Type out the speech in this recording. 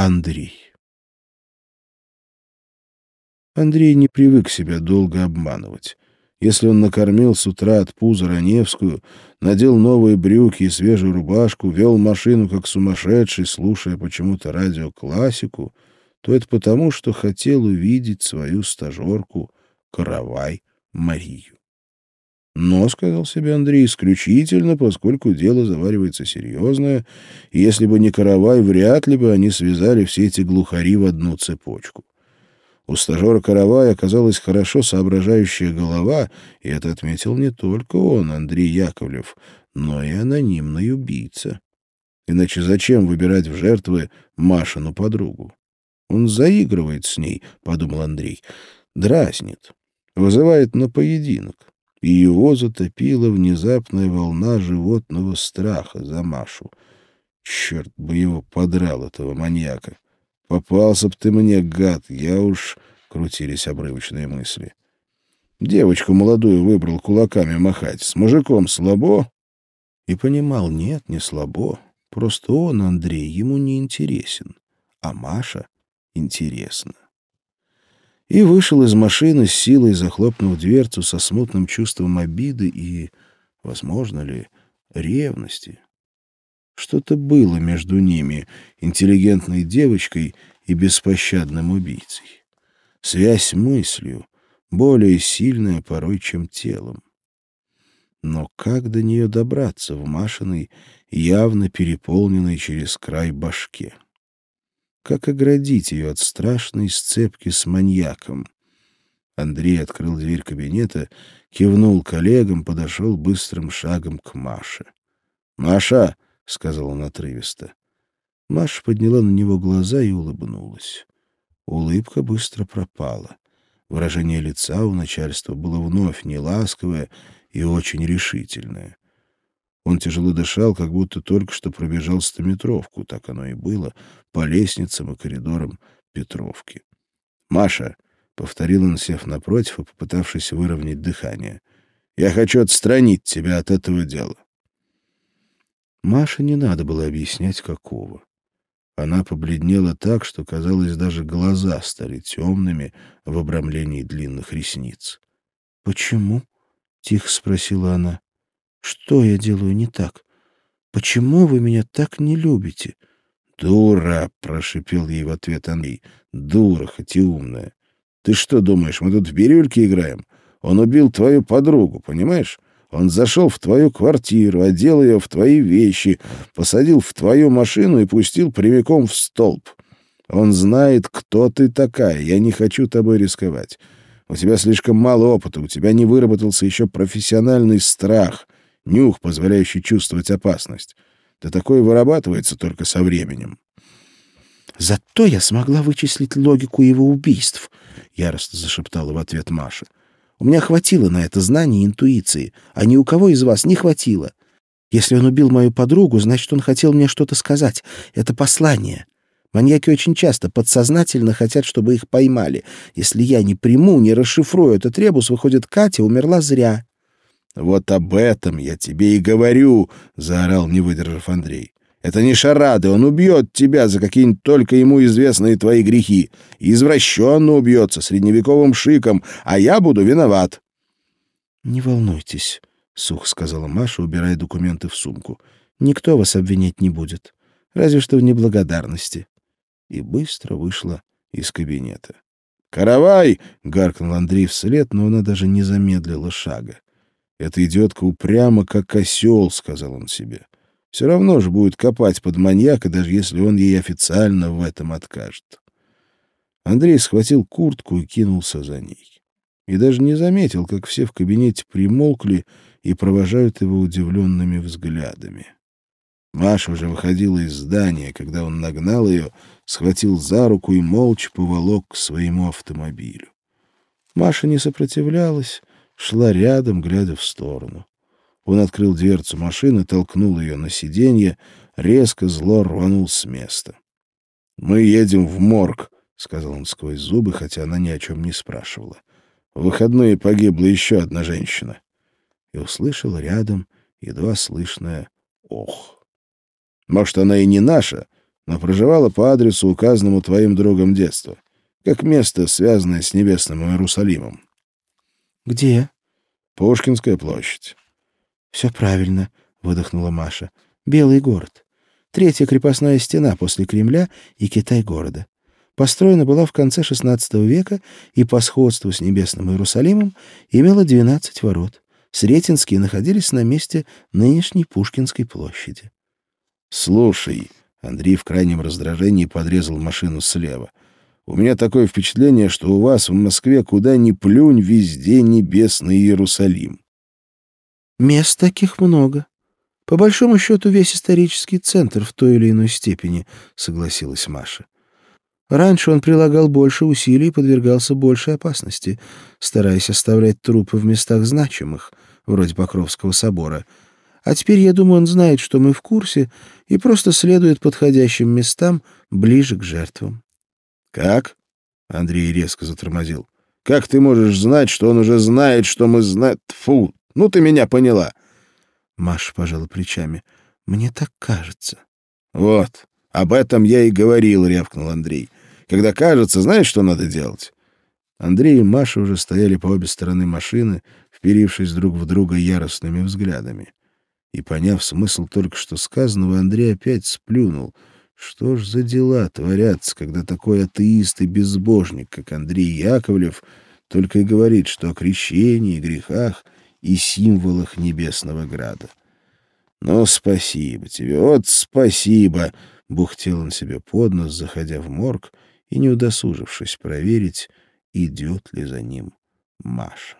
Андрей. Андрей не привык себя долго обманывать. Если он накормил с утра от пуза Раневскую, надел новые брюки и свежую рубашку, вел машину как сумасшедший, слушая почему-то радиоклассику, то это потому, что хотел увидеть свою стажерку Каравай Марию. Но, — сказал себе Андрей, — исключительно, поскольку дело заваривается серьезное, и если бы не Каравай, вряд ли бы они связали все эти глухари в одну цепочку. У стажера Каравая оказалась хорошо соображающая голова, и это отметил не только он, Андрей Яковлев, но и анонимный убийца. Иначе зачем выбирать в жертвы Машину подругу? Он заигрывает с ней, — подумал Андрей, — дразнит, вызывает на поединок. И его затопила внезапная волна животного страха за Машу. Черт бы его подрал, этого маньяка! Попался б ты мне, гад, я уж... Крутились обрывочные мысли. Девочку молодую выбрал кулаками махать. С мужиком слабо? И понимал, нет, не слабо. Просто он, Андрей, ему не интересен. А Маша интересна. И вышел из машины с силой, захлопнув дверцу со смутным чувством обиды и, возможно ли, ревности. Что-то было между ними, интеллигентной девочкой и беспощадным убийцей. Связь мыслью, более сильная порой, чем телом. Но как до нее добраться в Машиной, явно переполненной через край башке? Как оградить ее от страшной сцепки с маньяком? Андрей открыл дверь кабинета, кивнул коллегам, подошел быстрым шагом к Маше. «Маша!» — сказал он отрывисто. Маша подняла на него глаза и улыбнулась. Улыбка быстро пропала. Выражение лица у начальства было вновь неласковое и очень решительное. Он тяжело дышал, как будто только что пробежал стометровку, так оно и было, по лестницам и коридорам Петровки. «Маша!» — повторил он, сев напротив и попытавшись выровнять дыхание. «Я хочу отстранить тебя от этого дела. Маше не надо было объяснять, какого. Она побледнела так, что, казалось, даже глаза стали темными в обрамлении длинных ресниц. «Почему?» — тихо спросила она. «Что я делаю не так? Почему вы меня так не любите?» «Дура!» — прошипел ей в ответ Андрей. «Дура, хоть и умная. Ты что думаешь, мы тут в бирюльке играем? Он убил твою подругу, понимаешь? Он зашел в твою квартиру, одел ее в твои вещи, посадил в твою машину и пустил прямиком в столб. Он знает, кто ты такая. Я не хочу тобой рисковать. У тебя слишком мало опыта, у тебя не выработался еще профессиональный страх, нюх, позволяющий чувствовать опасность. Да такое вырабатывается только со временем. «Зато я смогла вычислить логику его убийств», — яростно зашептала в ответ Маша. У меня хватило на это знания и интуиции, а ни у кого из вас не хватило. Если он убил мою подругу, значит, он хотел мне что-то сказать. Это послание. Маньяки очень часто подсознательно хотят, чтобы их поймали. Если я не приму, не расшифрую этот ребус, выходит, Катя умерла зря. — Вот об этом я тебе и говорю, — заорал, не выдержав Андрей. Это не шарады, он убьет тебя за какие-нибудь только ему известные твои грехи. И извращенно убьется средневековым шиком, а я буду виноват. — Не волнуйтесь, — сухо сказала Маша, убирая документы в сумку. — Никто вас обвинять не будет, разве что в неблагодарности. И быстро вышла из кабинета. «Каравай!» — гаркнул Андрей вслед, но она даже не замедлила шага. «Эта идиотка упряма, как осел», — сказал он себе. Все равно же будет копать под маньяка, даже если он ей официально в этом откажет. Андрей схватил куртку и кинулся за ней. И даже не заметил, как все в кабинете примолкли и провожают его удивленными взглядами. Маша уже выходила из здания, когда он нагнал ее, схватил за руку и молча поволок к своему автомобилю. Маша не сопротивлялась, шла рядом, глядя в сторону. Он открыл дверцу машины, толкнул ее на сиденье, резко зло рванул с места. «Мы едем в морг», — сказал он сквозь зубы, хотя она ни о чем не спрашивала. «В выходные погибла еще одна женщина». И услышал рядом едва слышное «ох». «Может, она и не наша, но проживала по адресу, указанному твоим другом детства, как место, связанное с небесным Иерусалимом. «Где?» «Пушкинская площадь». «Все правильно», — выдохнула Маша. «Белый город. Третья крепостная стена после Кремля и Китай-города. Построена была в конце XVI века и по сходству с небесным Иерусалимом имела 12 ворот. Сретенские находились на месте нынешней Пушкинской площади. «Слушай», — Андрей в крайнем раздражении подрезал машину слева, «у меня такое впечатление, что у вас в Москве куда ни плюнь, везде небесный Иерусалим». «Мест таких много. По большому счету весь исторический центр в той или иной степени», — согласилась Маша. Раньше он прилагал больше усилий и подвергался большей опасности, стараясь оставлять трупы в местах значимых, вроде Покровского собора. А теперь, я думаю, он знает, что мы в курсе, и просто следует подходящим местам ближе к жертвам. «Как?» — Андрей резко затормозил. «Как ты можешь знать, что он уже знает, что мы знаем? Фу! Ну ты меня поняла!» Маша пожала плечами. «Мне так кажется». «Вот, об этом я и говорил», — рявкнул Андрей. Когда кажется, знаешь, что надо делать?» Андрей и Маша уже стояли по обе стороны машины, вперившись друг в друга яростными взглядами. И, поняв смысл только что сказанного, Андрей опять сплюнул. Что ж за дела творятся, когда такой атеист и безбожник, как Андрей Яковлев, только и говорит, что о крещении, грехах и символах Небесного Града. «Ну, спасибо тебе, вот спасибо!» — бухтел он себе под нос, заходя в морг — и не удосужившись проверить, идет ли за ним Маша.